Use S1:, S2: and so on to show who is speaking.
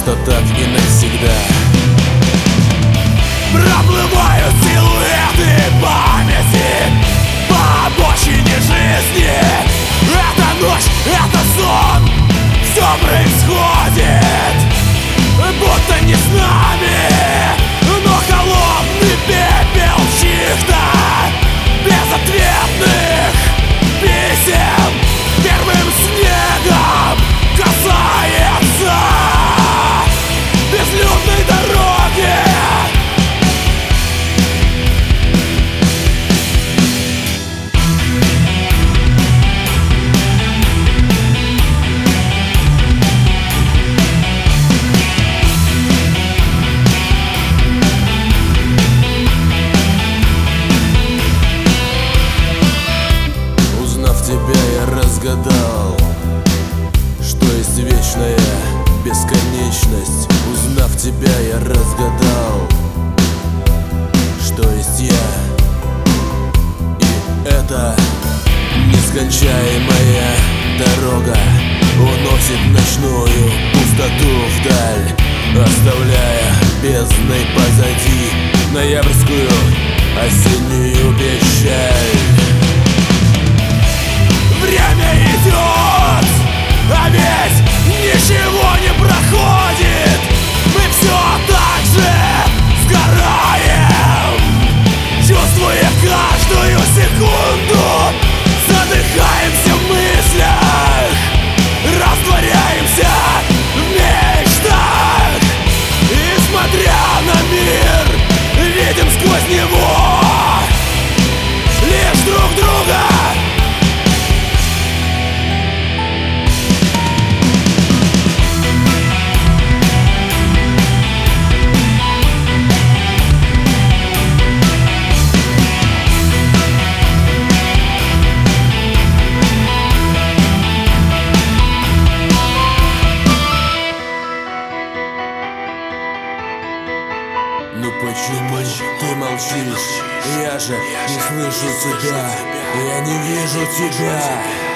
S1: просто так и навсегда.
S2: Проплывают
S1: я разгадал Что есть вечная бесконечность. Узнав тебя, я разгадал Что есть я. И это нескончаемая дорога. Уносит ночную пустоту вдаль Оставляя бездной позади. Ноябрьскую осеннюю печаль
S2: Время идет, а ведь ничего не проходит. Мы все так же сгораем. Чувствуя каждую секунду Задыхаемся
S1: Ну почему ты молчишь? Я же не слышу тебя Я не вижу тебя